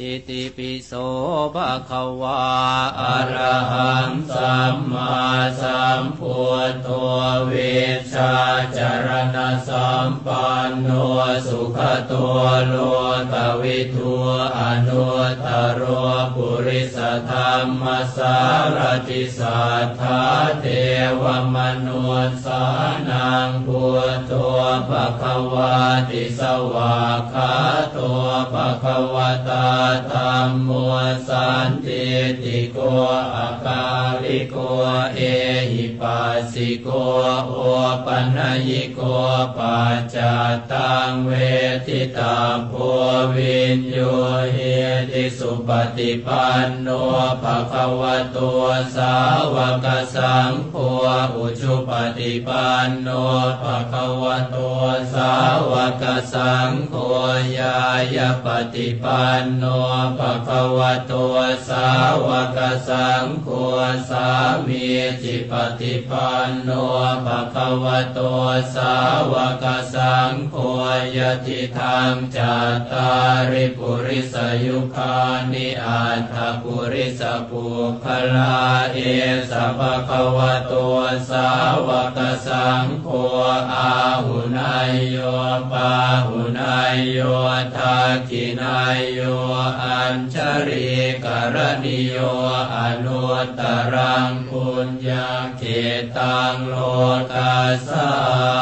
อิติปิโสภะคะวาอะระหังสัมมาสัมพุทโธเวชชาจารณสัมปันโนสุขตัวโลกวิทูอนุตรโรปุริสธรรมสารติสัทธาเทวมนุสานังพุทโธภะคะวาติสวากขาโต ภะคะวตาธรรมโมสันติติโกอาคาลิโกเอหิปัสสิโกโอปัญญิโกปัจจตังเวทิตาโพวินโยเฮติสุปฏิปันโนภะคะวะโตสาวกสังโฆอุชุปฏิปันโนภะคะวะโตสาวกสังโฆยายาปฏิปันโนภะคะวะโตสาวกสังโฆสามีจิปฏิปันโนภะคะวะโตสาวกสังโฆยติธรรมจัตาริปุริสยุคานิอัตถปุริสปุคลาเอสภะคะวะโตสาวกสังโฆอาหุนายโยปาหุนายโยทักขินายโยอัญชริกรณิโยอนุตตรังปุญญาเขตังโลกัสสา